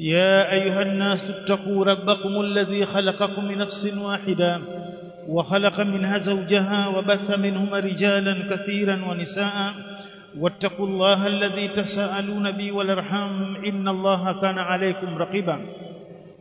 يا أيها الناس اتقوا ربكم الذي خلقكم من نفس واحدة وخلق منها زوجها وبث منهما رجالا كثيرا ونساء واتقوا الله الذي تساءلون به والأرحام إن الله كان عليكم رقيبا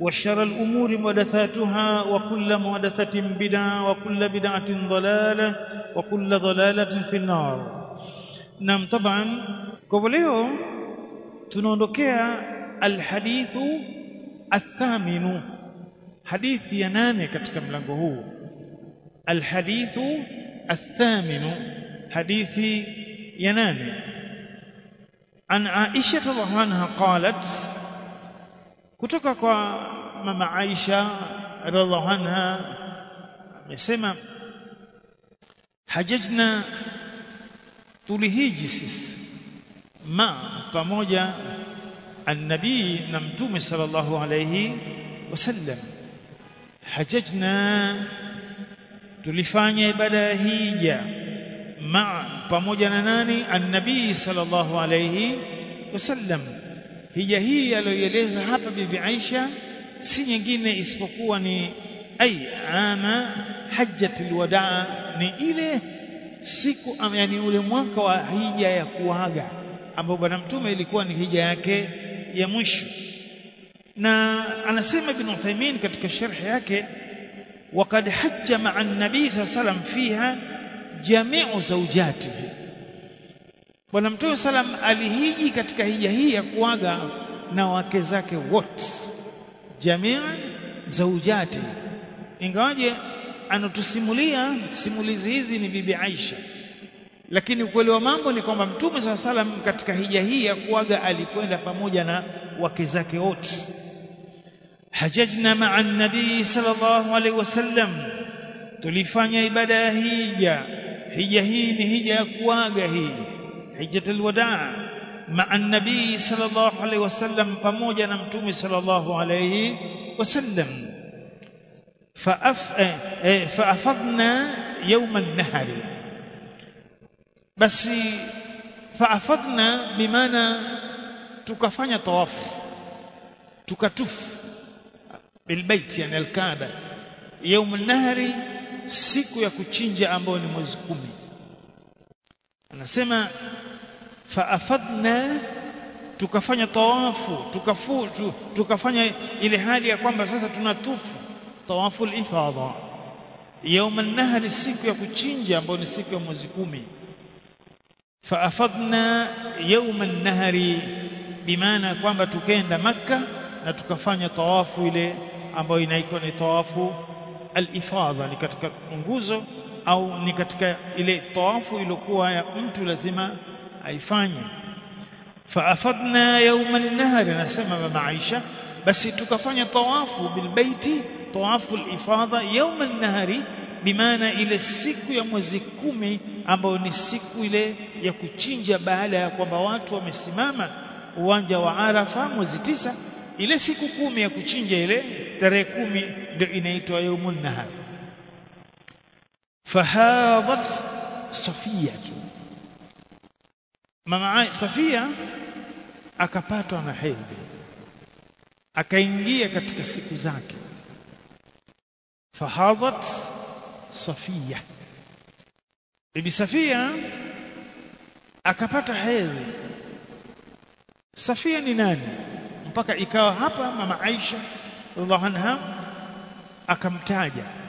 وشر الأمور مدثاتها وكل مدثة بدا وكل بدعة ضلالة وكل ضلالة في النار. نعم طبعا قبل يوم تنوندكيا الحديث الثامن. حديث ينانك katika mlango الحديث الثامن. حديث ينانك عن عائشة رضي الله عنها قالت kutoka kwa mama Aisha radhiallahu anha amesema hajajna tulihiji sisi ma pamoja annabii na mtume sallallahu alayhi wasallam. Hajajna tulifanya ibada ya hija ma pamoja na nani? Annabii sallallahu alayhi wasallam hija hii aliyoeleza hapa bibi Aisha si nyingine isipokuwa ni ay ama hajjatul wadaa ni ile siku yani ule mwaka wa hija ya kuaga ambao bwana mtume ilikuwa ni hija yake ya mwisho na anasema ibn Uthaymeen katika sharh yake وقد حج مع النبي صلى الله عليه وسلم فيها جميع زوجاته bwana mtume salam alihiji katika hija hii ya kuaga na wake zake wote. Jamii zaujati ingawaje anatusimulia simulizi hizi ni bibi Aisha. Lakini ukweli wa mambo ni kwamba mtume saa salam katika hija hii ya kuaga alikwenda pamoja na wake zake wote. Hajajna maa nabii sallallahu alaihi wasallam. Tulifanya ibada ya hija. Hija hii ni hija ya kuaga hii hijjatul wadaa ma'a nabii sallallahu alaihi wasallam pamoja na mtume sallallahu alaihi wasallam. Faafadna eh, eh, yawm an-nahri basi faafadna bimaana tukafanya tawafu tukatufu bilbait yani alkaaba. Yawm an-nahri siku ya kuchinja ambayo ni mwezi kumi anasema faafadna tukafanya tawafu tukafuju tukafanya ile hali ya kwamba sasa tunatufu. Tawafu alifadha يوم yauma nahari siku ya kuchinja ambayo ni siku ya mwezi kumi. Faafadna yauma nahari bimaana kwamba tukenda makka na tukafanya tawafu ile ambayo inaitwa ni tawafu alifadha ni katika nguzo au ni katika ile tawafu iliyokuwa ya mtu lazima aifanye. Faafadna yawma an-nahr nasema mama Aisha basi tukafanya tawafu bilbaiti tawafu al-ifadha yawma an-nahri bimaana ile siku ya mwezi kumi ambayo ni siku ile ya kuchinja baada ya kwamba watu wamesimama uwanja wa Arafa mwezi tisa ile siku kumi ya kuchinja ile tarehe kumi ndio inaitwa yaumun nahar fahadat safia mama safia akapatwa na hedhi akaingia katika siku zake. Fahadat safia. Bibi safia akapata hedhi. Safia ni nani? Mpaka ikawa hapa mama Aisha radhiallahu anha akamtaja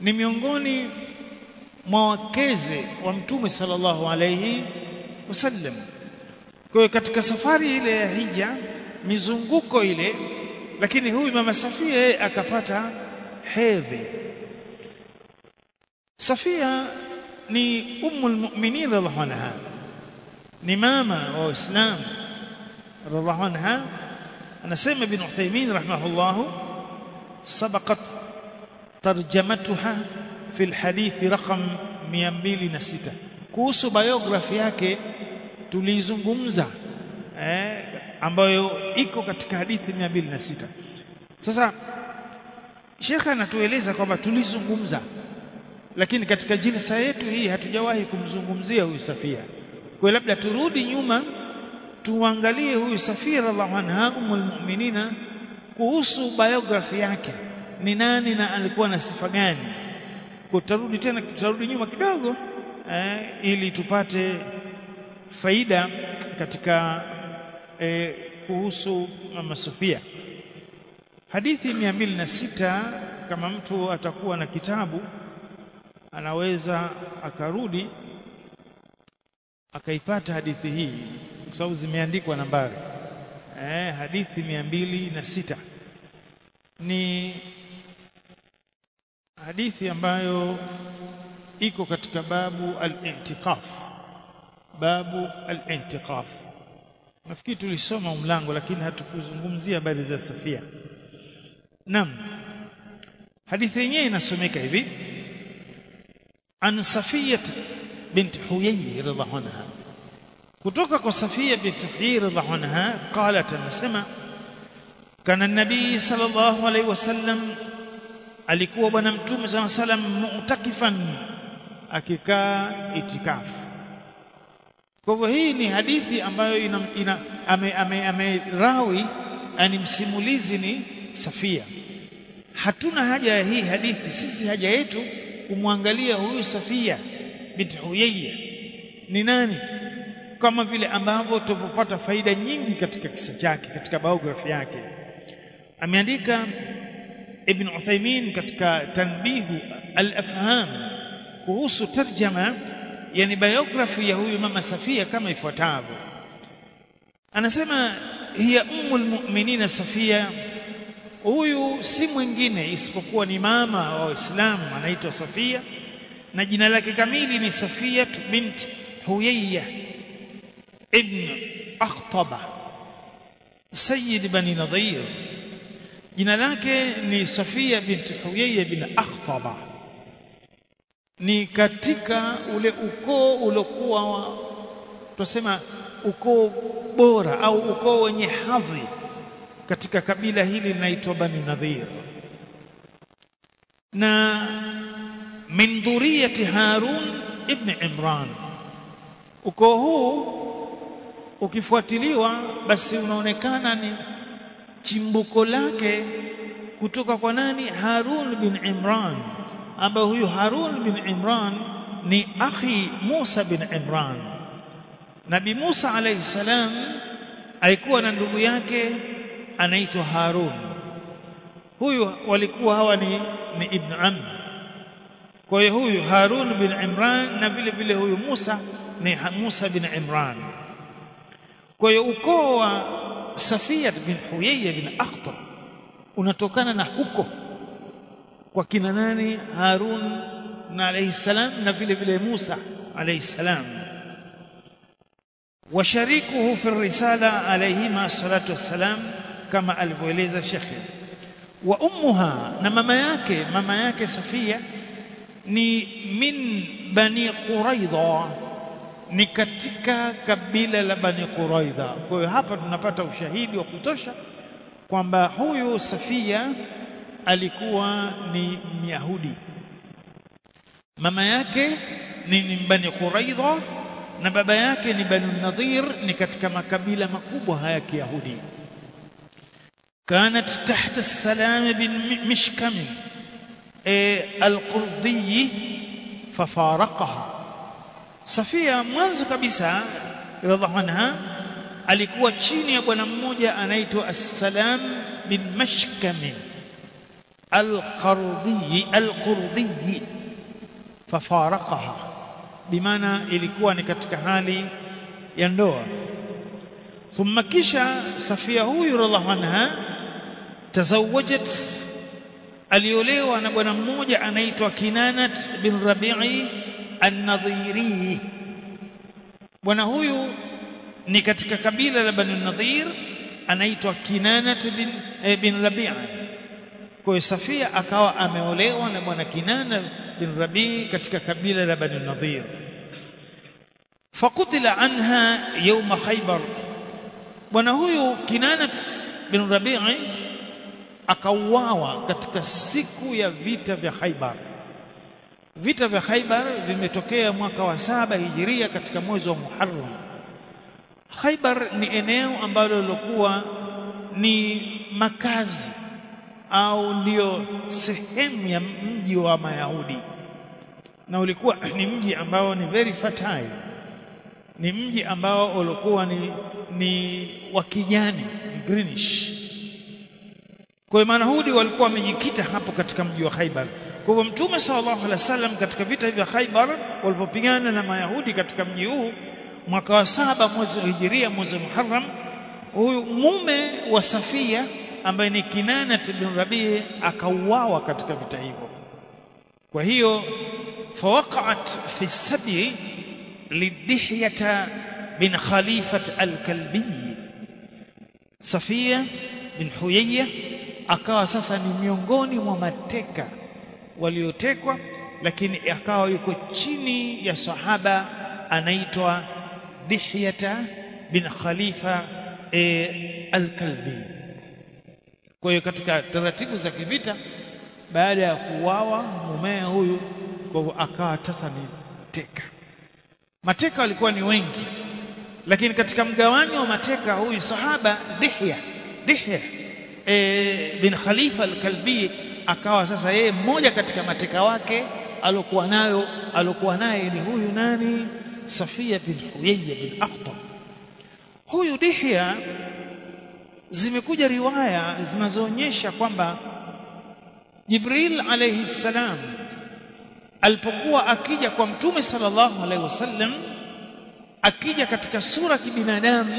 ni miongoni mwa wakeze wa mtume sallallahu alayhi wasallam kwa katika safari ile ya hija mizunguko ile lakini huyu mama Safia akapata hedhi Safia ni ummul mu'minin radhiallahu anha ni mama wa Uislamu radhiallahu anha anasema ibn Uthaymeen rahimahullah sabaqat tarjamatuha fi alhadith raqam 206 kuhusu biography yake tulizungumza eh, ambayo iko katika hadithi 206 sasa shekha anatueleza kwamba tulizungumza lakini katika jilsa yetu hii hatujawahi kumzungumzia huyu Safia. Kwa labda turudi nyuma tuangalie huyu Safia radhiallahu anha mu'minina kuhusu biography yake ni nani na alikuwa na sifa gani? Kutarudi tena tutarudi nyuma kidogo eh, ili tupate faida katika eh, kuhusu mama Sofia. Hadithi 206 kama mtu atakuwa na kitabu anaweza akarudi akaipata hadithi hii kwa sababu zimeandikwa nambari. Eh, hadithi 206 ni hadithi ambayo iko katika babu al-intiqaf. Babu al-intiqaf. Nafikiri tulisoma mlango lakini hatukuzungumzia habari za Safia. Nam hadithi yenyewe inasomeka hivi. An Safiyat bint Huyay radhiallahu anha. Kutoka kwa Safia bint Huyay radhiallahu anha qalat anasema kana nabii sallallahu alayhi wasallam alikuwa bwana mtume sana salam mu'takifan akikaa itikafu. Kwa hivyo hii ni hadithi ambayo ina, ina ame, ame, ame rawi ani msimulizi ni Safia. Hatuna haja ya hii hadithi sisi haja yetu kumwangalia huyu Safia binti Huyayya ni nani? Kama vile ambavyo tupopata faida nyingi katika kisa chake katika biography yake. Ameandika Ibn Uthaymeen katika tanbihu al-afham kuhusu tarjama yani biography ya huyu mama Safia kama ifuatavyo. Anasema hiya ummul mu'minina Safia. Huyu si mwingine isipokuwa ni mama wa Waislamu anaitwa Safia na jina lake kamili ni Safia bint Huyayya ibn Akhtaba Sayyid Bani Nadhir jina lake ni Safia bint Huyayya bin Akhtaba. Ni katika ule ukoo uliokuwa tunasema ukoo bora au ukoo wenye hadhi katika kabila hili linaitwa Bani Nadhir. Na min dhuriyati Harun ibn Imran. Ukoo huu ukifuatiliwa basi unaonekana ni chimbuko lake kutoka kwa nani? Harun bin Imran. Ambaye huyu Harun bin Imran ni akhi Musa bin Imran. Nabi Musa alayhi salam alikuwa na ndugu yake anaitwa Harun. Huyu walikuwa hawa ni, ni ibn am kwa hiyo huyu Harun bin Imran na vile vile huyu Musa ni Musa bin Imran. Kwa hiyo ukoo wa Safiyat bin Huyayya bin Akhtab unatokana na huko kwa kina nani? Harun na alayhi salam na vile vile Musa alayhi salam. Washarikuhu fi risala alayhima salatu wassalam kama alivyoeleza shekhe. Wa ummuha na mama yake mama yake Safia ni min bani Quraidha ni katika kabila la Bani Quraidha. Kwa hiyo hapa tunapata ushahidi wa kutosha kwamba huyu Safia alikuwa ni Myahudi, mama yake ni Bani Quraidha na baba yake ni Bani Nadhir, ni katika makabila makubwa haya Kiyahudi. kanat tahta Salam bin mishkami e, al-Qurdi fafaraqaha Safia mwanzo kabisa radhiallahu anha alikuwa chini ya bwana mmoja anaitwa As-Salam bin Mashkam al-Qardi al-Qurdi fafaraqaha. Bimaana ilikuwa ni katika hali ya ndoa. Thumma kisha Safia huyu radhiallahu anha tazawajat aliolewa na bwana mmoja anaitwa Kinanat bin Rabi'i an-Nadhiri. Bwana huyu ni katika kabila la Banu Nadhir anaitwa Kinanat bin, eh, bin Rabi'a kwa Safia akawa ameolewa na bwana Kinana bin Rabi katika kabila la Banu Nadhir. Fakutila anha yawma Khaybar. Bwana huyu Kinanat bin Rabi'i akauawa katika siku ya vita vya Khaybar vita vya Khaybar vimetokea mwaka wa saba hijiria katika mwezi wa Muharram. Khaybar ni eneo ambalo lilikuwa ni makazi au ndiyo sehemu ya mji wa Mayahudi. Na ulikuwa ni mji ambao ni very fertile. Ni mji ambao ulikuwa ni, ni wa kijani greenish. Kwa hiyo Mayahudi walikuwa wamejikita hapo katika mji wa Khaibar kwa hivyo Mtume sallallahu alaihi wasallam katika vita vya Khaibar walipopigana na Mayahudi katika mji huu mwaka wa saba mwezi wa Hijiria mwezi Muharram huyu mume wa Safia ambaye ni Kinana bin Rabii akauawa katika vita hivyo. Kwa hiyo fawaqat fi sabi lidihyata bin Khalifat al-Kalbi. Safia bin Huyayya akawa sasa ni miongoni mwa mateka waliotekwa lakini akawa yuko chini ya sahaba anaitwa Dihyata bin Khalifa e, al-Kalbi. Kwa hiyo katika taratibu za kivita baada ya kuuawa mumea huyu kwa hivyo akawa sasa ni teka. Mateka walikuwa ni wengi lakini katika mgawanyo wa mateka huyu sahaba Dihya Dihya e, bin Khalifa al-Kalbi akawa sasa yeye mmoja katika mateka wake alokuwa nayo alokuwa naye ni huyu nani? Safia bin Huyayya bin Akhtab huyu Dihya zimekuja riwaya zinazoonyesha kwamba Jibril alayhi salam alipokuwa akija kwa mtume sallallahu alaihi wasallam akija katika sura kibinadamu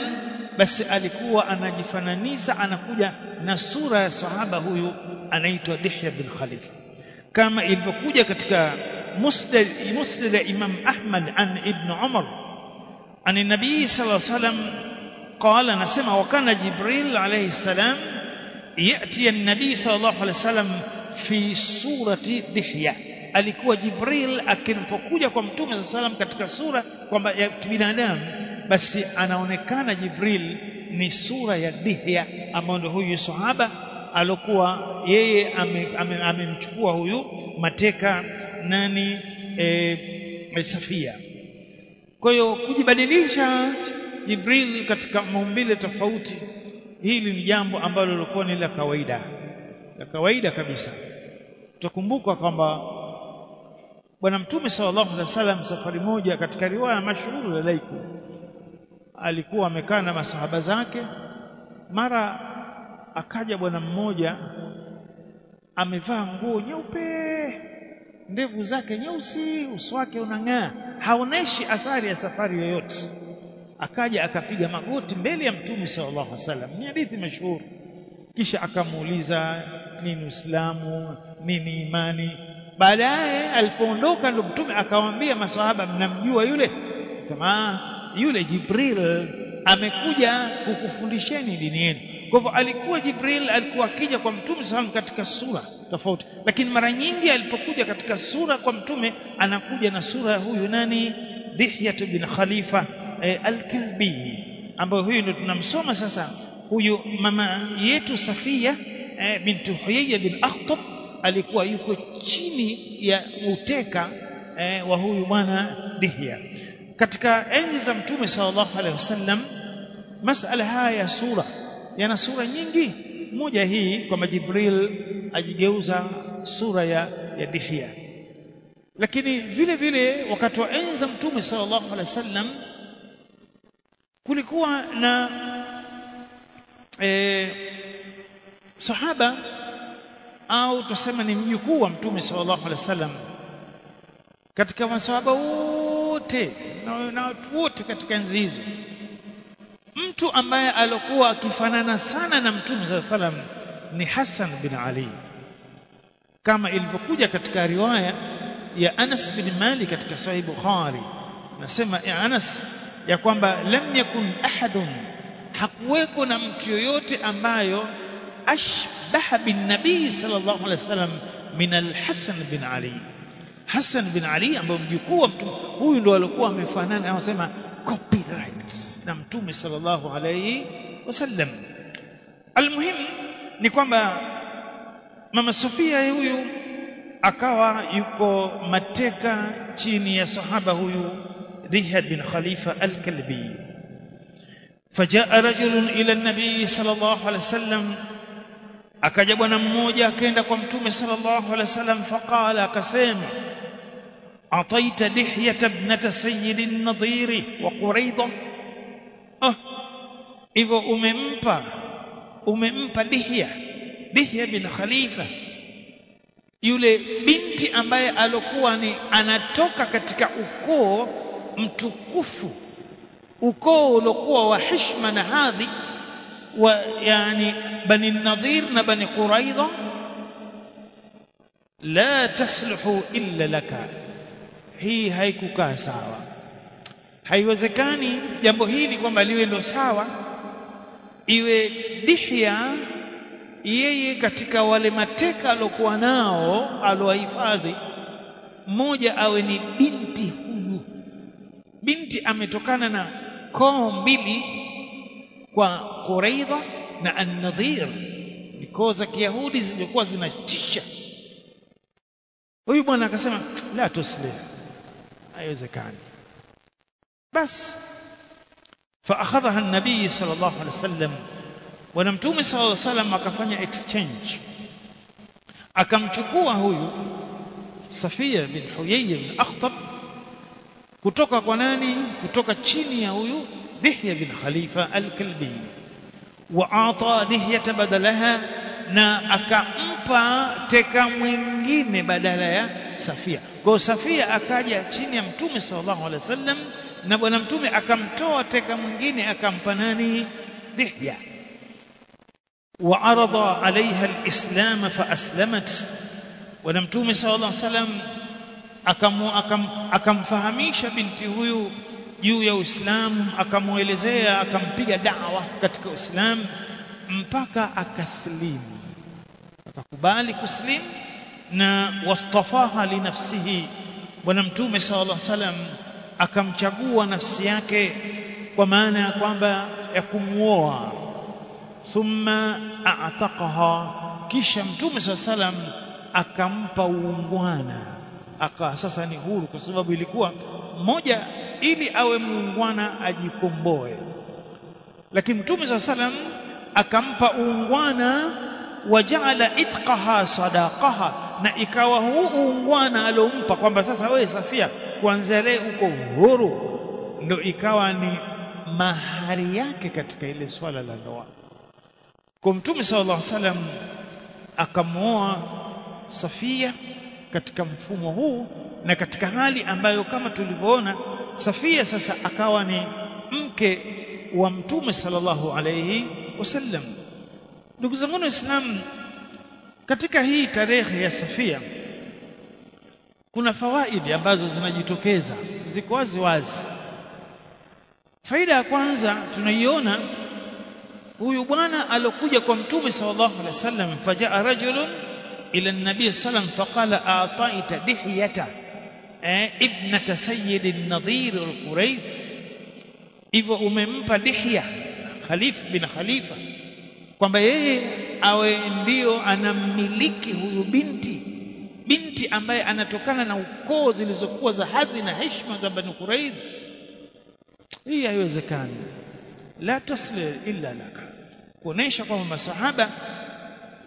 basi alikuwa anajifananisha anakuja na sura ya sahaba huyu anaitwa Dihya bin Khalifa kama ilivyokuja katika musnad musnad Imam Ahmad an Ibn Umar an nabii sallallahu alaihi wasallam قال نسمع وكان جبريل عليه السلام ياتي النبي صلى الله عليه وسلم في سوره دحيه alikuwa Jibril akimpokuja kwa mtume صلى الله katika sura kwamba ya kibinadamu basi anaonekana Jibril ni sura ya Dihya ambayo ndio huyu sahaba alokuwa yeye amemchukua ame, ame huyu mateka nani e, Safia. Kwa hiyo kujibadilisha Jibril katika maumbile tofauti hili ni jambo ambalo lilikuwa ni la kawaida la kawaida kabisa. Tukumbuka kwamba bwana mtume sallallahu alaihi wasallam safari moja katika riwaya mashuhuri ya laiku alikuwa amekaa na masahaba zake. Mara akaja bwana mmoja amevaa nguo nyeupe ndevu zake nyeusi uso wake unang'aa haoneshi athari ya safari yoyote. Akaja akapiga magoti mbele ya mtume sallallahu alaihi wasallam. Ni hadithi mashuhuri. Kisha akamuuliza nini uislamu? Nini imani? Baadaye alipoondoka ndo mtume akamwambia masahaba mnamjua yule? Sema yule jibril amekuja kukufundisheni dini yenu. Kwa hivyo alikuwa jibril alikuwa akija kwa mtume sallam katika sura tofauti. Lakini mara nyingi alipokuja katika sura kwa mtume anakuja na sura huyu nani? Dihyat bin khalifa e, al-Kalbi ambayo huyu ndio tunamsoma sasa. Huyu mama yetu Safia e, bintu Huyayya bin Akhtab alikuwa yuko chini ya uteka e, wa huyu bwana Dihya katika enzi za mtume sallallahu alaihi wasallam masala haya ya sura yana sura nyingi. Moja hii kwamba Jibril ajigeuza sura ya, ya Dihya. Lakini vile vile wakati wa enzi za mtume sallallahu alaihi wasallam kulikuwa na e, sahaba au tuseme ni mjukuu wa mtume sallallahu alaihi wasallam. Katika masahaba wote na, watu wote katika enzi hizo. Mtu ambaye alikuwa akifanana sana na mtume sala salam ni Hassan bin Ali. Kama ilivyokuja katika riwaya ya Anas bin Malik katika Sahih Bukhari nasema ya Anas ya kwamba lam yakun ahadun hakuweko na mtu yoyote ambayo ashbaha bin nabii sallallahu alaihi wasallam min al-Hasan bin Ali Hassan bin Ali ambaye mjukuu wa mtume huyu ndo alikuwa amefanana anasema copyright na mtume sallallahu alaihi wasallam almuhim ni kwamba mama Sofia huyu akawa yuko mateka chini ya sahaba huyu Rihad bin Khalifa al-Kalbi فجاء رجل إلى النبي صلى الله عليه وسلم akaja bwana mmoja akaenda kwa mtume sallallahu alaihi wasallam faqala akasema dihyata ibnata sayyidi an-nadhiri wa quraidha ah hivyo umempa umempa dihya dihya bin khalifa yule binti ambaye alokuwa ni anatoka katika ukoo mtukufu ukoo uliokuwa wa heshima na hadhi wa yani bani nadhir na bani quraidha la tasluhu illa laka hii haikukaa sawa. Haiwezekani jambo hili kwamba liwe ndo sawa iwe dihya yeye katika wale mateka alokuwa nao alowahifadhi mmoja awe ni binti huyu. Binti ametokana na koo mbili kwa Quraidha na An-Nadhir ni koo za Kiyahudi zilizokuwa zinatisha. Huyu bwana akasema la tuslim haiwezekani basi فاخذها النبي صلى الله عليه وسلم bwana mtume sallallahu alaihi wasallam akafanya exchange akamchukua huyu Safia bin Huyay bin Akhtab kutoka kwa nani kutoka chini ya huyu Dihya bin Khalifa al-Kalbi wa ata Dihya badalaha na akampa teka mwingine badala ya Safia. Kwa Safia akaja chini ya Mtume sallallahu alaihi wasallam, na bwana Mtume akamtoa teka mwingine akampa nani? Dihya. wa arada alaiha alislam fa aslamat, bwana Mtume sallallahu alaihi wasallam akam, akam, akamfahamisha binti huyu juu ya Uislamu, akamwelezea, akampiga dawa katika Uislamu mpaka akaslimu, akakubali kuslimu na wastafaha li nafsihi. Bwana mtume sallallahu alaihi wasallam akamchagua nafsi yake kwa maana ya kwamba ya kumuoa thumma a'taqaha kisha mtume sallallahu alaihi wasallam akampa uungwana. Aka sasa ni huru kwa sababu ilikuwa moja ili awe muungwana ajikomboe. Lakini mtume sallallahu alaihi wasallam akampa uungwana wajaala itqaha sadaqaha na ikawa huu uungwana aliompa kwamba sasa wewe Safia kuanzia leo uko huru. Ndio ikawa ni mahari yake katika ile swala la ndoa. Kwa mtume sallallahu alaihi wasallam akamwoa Safia katika mfumo huu na katika hali ambayo kama tulivyoona Safia sasa akawa ni mke wa mtume sallallahu alaihi wasallam. Ndugu zangu waislamu katika hii tarehe ya Safia kuna fawaidi ambazo zinajitokeza ziko wazi wazi. Faida ya kwanza tunaiona huyu bwana alokuja kwa mtume sallallahu alaihi wasallam fajaa rajulun ila an-nabi sallam faqala a'taita dihyata eh, ibnata sayyid an-nadhir al-qurayd hivyo umempa dihya khalif bin khalifa kwamba yeye awe ndio anamiliki huyu binti. Binti ambaye anatokana na ukoo zilizokuwa za hadhi na heshima za bani Quraidh. Hii haiwezekani. La tasli illa laka. Kuonesha kwamba masahaba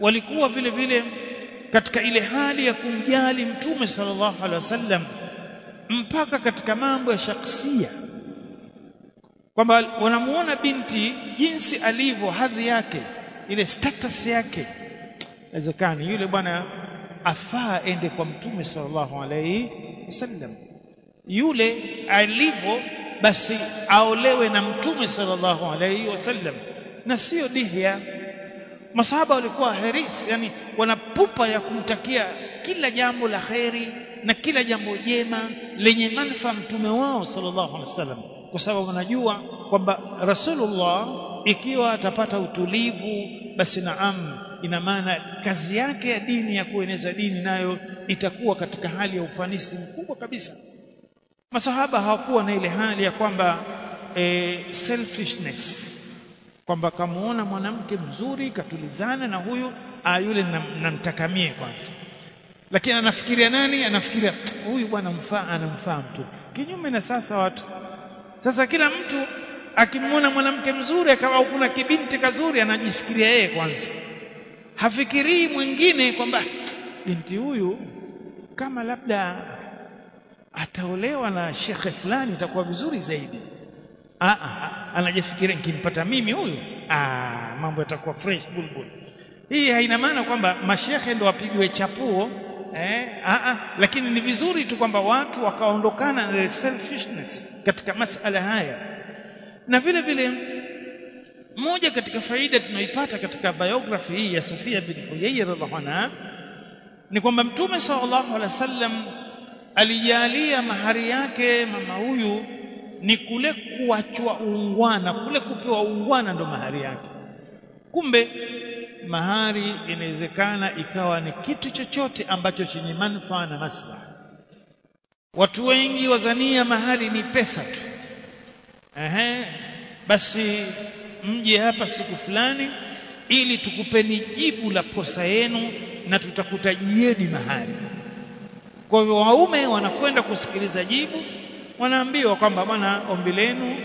walikuwa vile vile katika ile hali ya kumjali mtume sallallahu alaihi wasallam mpaka katika mambo ya shaksia kwamba wanamuona binti jinsi alivyo hadhi yake ile status yake. Inawezekana yule bwana afaa ende kwa mtume sallallahu alaihi wasallam. Yule alivyo basi aolewe na mtume sallallahu alaihi wasallam. Na sio dihya. Masahaba walikuwa heris yani wanapupa ya kumtakia kila jambo la kheri na kila jambo jema lenye manufaa mtume wao sallallahu alaihi wasallam. Kwa sababu wanajua kwamba rasulullah ikiwa atapata utulivu basi naam ina maana kazi yake ya dini ya kueneza dini nayo itakuwa katika hali ya ufanisi mkubwa kabisa. Masahaba hawakuwa na ile hali ya kwamba e, selfishness. Kwamba kamuona mwanamke mzuri katulizana na huyu ah yule namtakamie kwanza. Lakini anafikiria nani? Anafikiria huyu bwana mfaa anamfaa mtu. Kinyume na sasa watu. Sasa kila mtu akimwona mwanamke mzuri akawa kuna kibinti kazuri anajifikiria yeye kwanza. Hafikirii mwingine kwamba binti huyu kama labda ataolewa na shekhe fulani itakuwa vizuri zaidi. Ah anajifikiria nikimpata mimi huyu ah mambo yatakuwa fresh bulbul hii haina maana kwamba mashekhe ndo wapigwe chapuo eh ah lakini ni vizuri tu kwamba watu wakaondokana na selfishness katika masala haya na vile vile moja katika faida tunaipata katika biography hii ya Safia bin Huyay radhiallahu ni kwamba mtume sallallahu alaihi wasallam alijalia mahari yake mama huyu ni kule kuachwa ungwana kule kupewa ungwana ndo mahari yake. Kumbe mahari inawezekana ikawa ni kitu chochote ambacho chenye manufaa na maslaha. Watu wengi wazania mahari ni pesa tu ehe basi mje hapa siku fulani ili tukupeni jibu la posa yenu na tutakutajieni mahari kwa hivyo waume wanakwenda kusikiliza jibu wanaambiwa kwamba bwana ombi lenu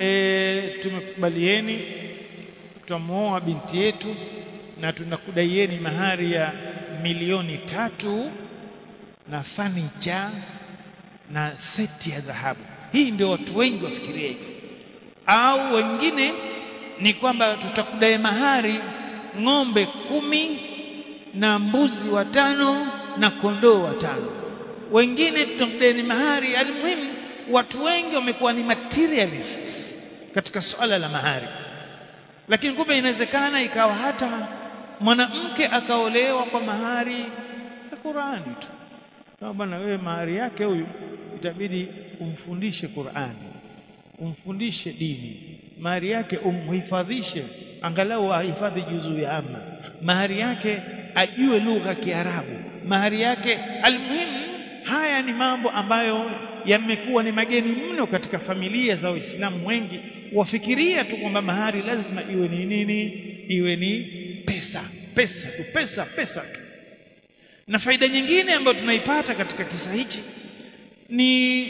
e, tumekubalieni tutamuoa binti yetu na tunakudaieni mahari ya milioni tatu na fanicha na seti ya dhahabu hii ndio watu wengi wafikiria hivi au wengine ni kwamba tutakudai mahari ng'ombe kumi na mbuzi watano na kondoo watano. Wengine tutakudai ni mahari almuhimu watu wengi wamekuwa ni materialists katika swala la mahari. Lakini kumbe inawezekana ikawa hata mwanamke akaolewa kwa mahari ya Qur'ani tu kama bwana wewe mahari yake huyu itabidi umfundishe Qur'ani umfundishe dini. Mahari yake umhifadhishe angalau ahifadhi juzuu ya amma. Mahari yake ajue lugha Kiarabu. Mahari yake almuhimu haya ni mambo ambayo yamekuwa ni mageni mno katika familia za Waislamu wengi. Wafikiria tu kwamba mahari lazima iwe ni nini? Iwe ni pesa. Pesa tu pesa pesa tu na faida nyingine ambayo tunaipata katika kisa hichi ni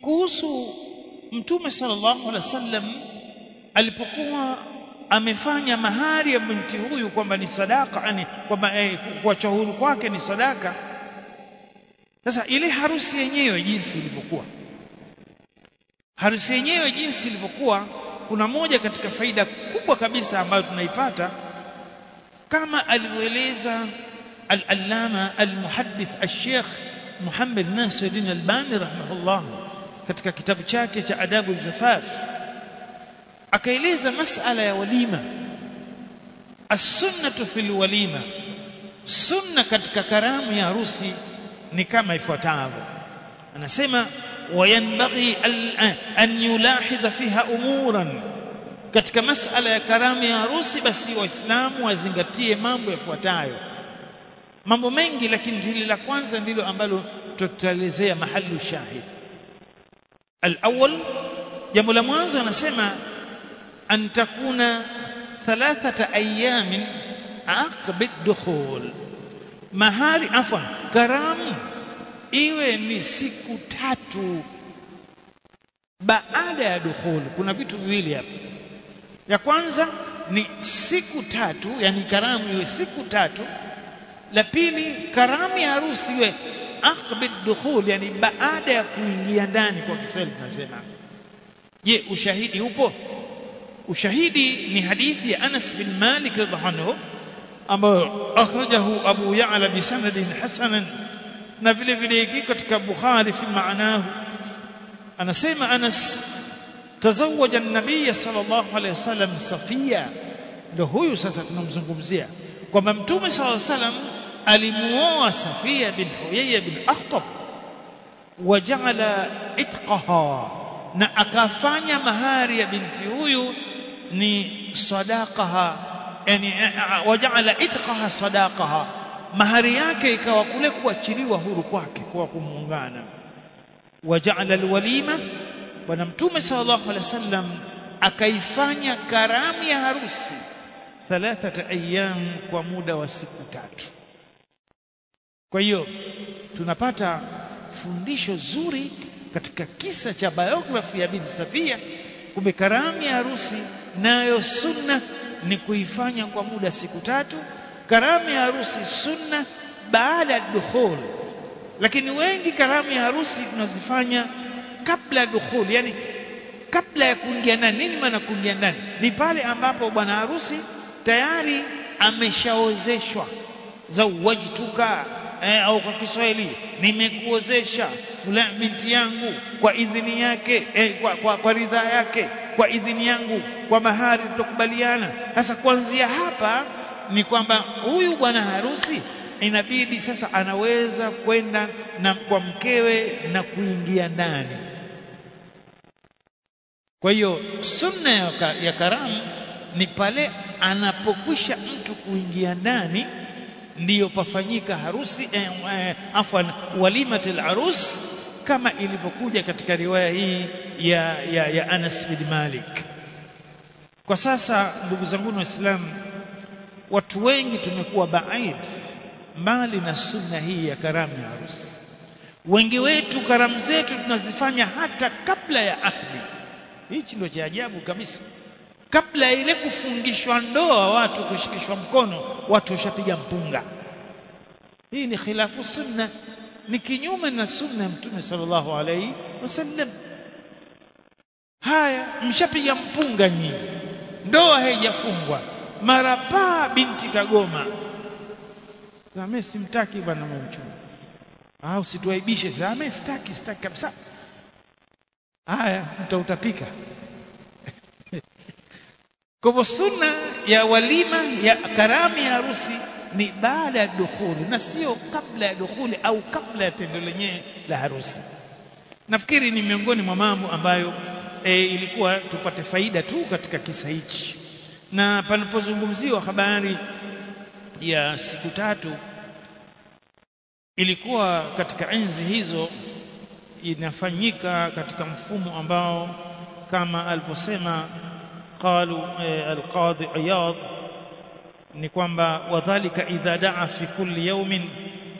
kuhusu mtume sallallahu alaihi wasallam alipokuwa amefanya mahari ya binti huyu kwamba ni sadaka yani kwamba eh, kuacha huru kwake ni sadaka. Sasa ile harusi yenyewe jinsi ilivyokuwa harusi yenyewe jinsi ilivyokuwa kuna moja katika faida kubwa kabisa ambayo tunaipata kama alivyoeleza الألامة المحدث الشيخ محمد ناصر الدين الباني رحمه الله. كتك كتاب شاكي أداب الزفاف. أكيليز مسألة يا وليمة. السنة في الوليمة. سنة كتك كرام يا روسي. نكام يفوتاب أنا سيما وينبغي أن يلاحظ فيها أمورا. كتك مسألة كرام يا روسي بس هو إسلام وزنغتية مامو يفوتايو mambo mengi lakini hili la kwanza ndilo ambalo tutaelezea mahali shahid. Alawwal jambo la mwanzo anasema an takuna thalathata ayamin aqbid dukhul. Mahari afwan karamu iwe ni siku tatu baada ya dukhul. Kuna vitu viwili hapa. Ya kwanza ni siku tatu yani karamu iwe siku tatu la pili karamu ya harusi iwe aqbi dukhul yani baada ya kuingia ndani kwa Kiswahili tunasema je ushahidi upo ushahidi ni hadithi ya Anas bin Malik radhiallahu anhu ambayo akhrajahu Abu Ya'la bi sanadin hasanan na vile vile iko katika Bukhari fi maanahu anasema Anas tazawaja an-nabiy sallallahu alayhi wasallam Safia ndio huyu sasa tunamzungumzia kwamba mtume sallallahu alayhi wasallam alimuoa Safia bin Huyay bin Akhtab waja'ala itqaha na akafanya mahari ya binti huyu ni sadaqaha yani waja'ala itqaha sadaqaha mahari yake ikawa kule kuachiliwa huru kwake kwa kumuungana waja'ala alwalima bwana mtume sallallahu alaihi wasallam akaifanya karamu ya harusi thalathata ayyam kwa muda wa siku tatu kwa hiyo tunapata fundisho zuri katika kisa cha biography ya binti Safia. Kumbe karamu ya harusi nayo sunna ni kuifanya kwa muda siku tatu. Karamu ya harusi sunna baada ya dukhul. Lakini wengi karamu ya harusi tunazifanya kabla ya dukhul. Yani kabla ya kuingia ndani. Nini maana kuingia ndani? Ni pale ambapo bwana harusi tayari ameshaozeshwa. Zawajtuka eh, au kwa Kiswahili nimekuozesha. Fulani binti yangu kwa idhini yake eh, kwa, kwa, kwa ridhaa yake kwa idhini yangu kwa mahari tutokubaliana sasa kuanzia hapa ni kwamba huyu bwana harusi inabidi sasa anaweza kwenda na kwa mkewe na kuingia ndani. Kwa hiyo sunna ya, ya karamu ni pale anapokwisha mtu kuingia ndani ndiyo pafanyika harusi eh, eh, afwan walimatul arus kama ilivyokuja katika riwaya hii ya, ya, ya Anas bin Malik. Kwa sasa ndugu zangu waislamu watu wengi tumekuwa baid mbali na sunna hii ya karamu ya harusi wengi wetu karamu zetu tunazifanya hata kabla ya ahdi hichi ndio cha ajabu kabisa kabla ile kufungishwa ndoa watu kushikishwa mkono watu washapiga mpunga. Hii ni khilafu sunna. Ni kinyume na sunna ya mtume sallallahu alaihi wasallam. Haya mshapiga mpunga nyinyi ndoa haijafungwa. Mara paa binti kagoma. Mimi simtaki bwana mchumba au situaibishe. Sasa sitaki sitaki kabisa. Haya mtautapika kwa hivyo sunna ya walima ya karamu ya harusi ni baada ya dukhuli na sio kabla ya dukhuli au kabla ya tendo lenyewe la harusi. Nafikiri ni miongoni mwa mambo ambayo e, ilikuwa tupate faida tu katika kisa hichi. Na panapozungumziwa habari ya siku tatu ilikuwa katika enzi hizo inafanyika katika mfumo ambao kama aliposema qalu القاضي iyad ni kwamba wadhālika idha daa fi kulli yawmin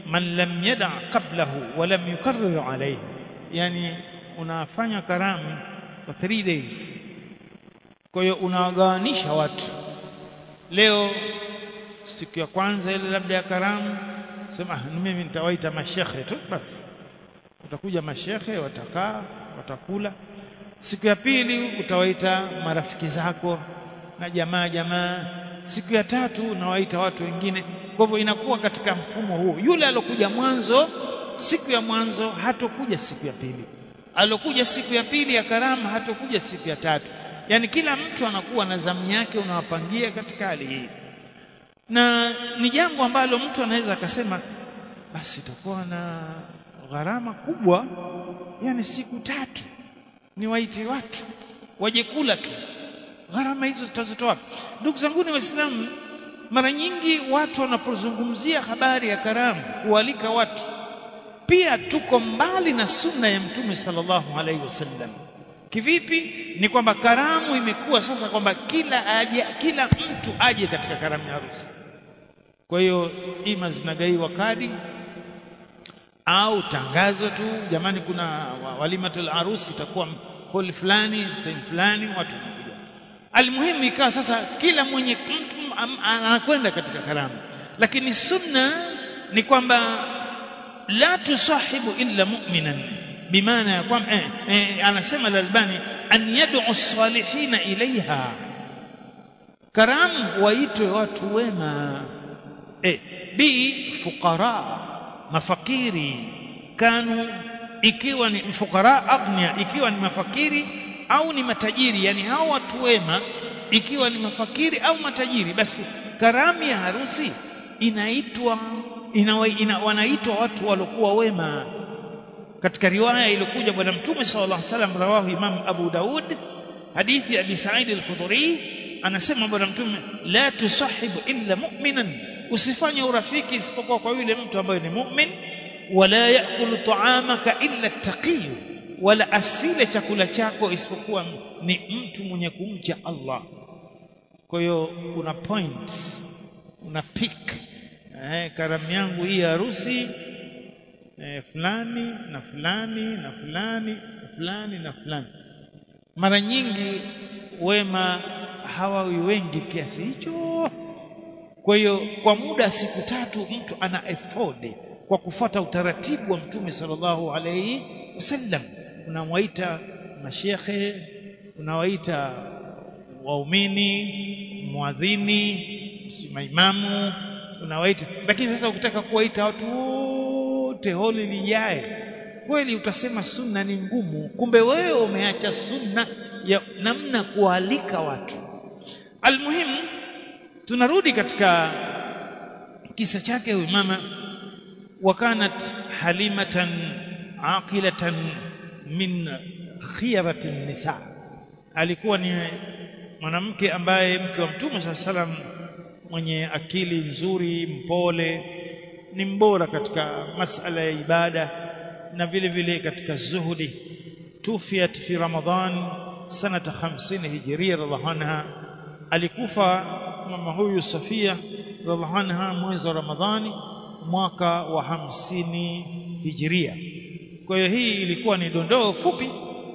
man lam yada qablahu wa lam yukarrir alayhi. Yani unafanya karamu kwa 3 days. Kwa hiyo unawagawanisha watu. Leo siku ya kwanza ile labda ya karamu sema mimi nitawaita mashekhe tu basi. Utakuja mashekhe watakaa watakula siku ya pili utawaita marafiki zako na jamaa jamaa. Siku ya tatu unawaita watu wengine. Kwa hivyo inakuwa katika mfumo huu yule alokuja mwanzo siku ya mwanzo hatokuja siku ya pili. Alokuja siku ya pili ya karama hatokuja siku ya tatu. Yani kila mtu anakuwa na zamu yake unawapangia katika hali hii. Na ni jambo ambalo mtu anaweza akasema basi itakuwa na gharama kubwa yani siku tatu ni waiti watu waje kula tu. Gharama hizo zitazotoa ndugu zangu ni waislamu mara nyingi watu wanapozungumzia habari ya karamu kualika watu pia tuko mbali na sunna ya mtume sallallahu alaihi wasallam. Kivipi? Ni kwamba karamu imekuwa sasa kwamba kila aje kila mtu aje katika karamu ya harusi. Kwa hiyo ima zinagaiwa kadi au tangazo tu jamani kuna walimatul arusi itakuwa holi fulani sehemu fulani watu wanakuja. Almuhimu ikawa sasa kila mwenye mtu anakwenda katika karamu. Lakini sunna ni kwamba la tusahibu illa mu'minan bimaana ya kwamba eh, eh, anasema al-Albani an yad'u salihina ilaiha karamu waitwe watu wema. Eh, b fuqara mafakiri kanu ikiwa ni fukara aghnia ikiwa ni mafakiri au ni matajiri. Yani hao watu wema ikiwa ni mafakiri au matajiri basi karamu ya harusi inaitwa ina, ina, wanaitwa watu waliokuwa wema. Katika riwaya iliyokuja bwana mtume sallallahu alaihi wasallam rawahu imam abu daud hadithi abi sa'id al-khudri anasema bwana mtume la tusahibu illa mu'minan usifanye urafiki isipokuwa kwa yule mtu ambaye ni mu'min. Wala yakulu ta'amaka illa taqiy wala asile chakula chako isipokuwa ni mtu mwenye kumcha Allah. Kwa hiyo kuna point una pick. Eh, karamu yangu hii harusi eh, fulani na fulani na fulani na fulani na fulani. Mara nyingi wema hawawi wengi kiasi hicho kwa hiyo kwa muda siku tatu mtu ana afford kwa kufata utaratibu wa mtume sallallahu alaihi wasallam. Unamwaita mashekhe unawaita waumini muadhini maimamu unawaita. Lakini sasa ukitaka kuwaita watu wote holi lijae kweli utasema sunna ni ngumu. Kumbe wewe umeacha sunna ya namna kualika watu. Almuhimu tunarudi katika kisa chake huyu mama. Wakanat halimatan aqilatan min khiyarati nisa. Alikuwa ni mwanamke ambaye mke wa mtume saa salam mwenye akili nzuri mpole ni mbora katika masala ya ibada na vile vile katika zuhudi. Tufiat fi ramadhan sanata 50 hijria radhiallahu anha. Alikufa mama huyu Safia radhiallahu anha mwezi wa Ramadhani mwaka wa hamsini hijiria. Kwa hiyo hii ilikuwa ni dondoo fupi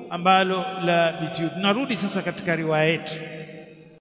ambalo la tunarudi sasa katika riwaya yetu.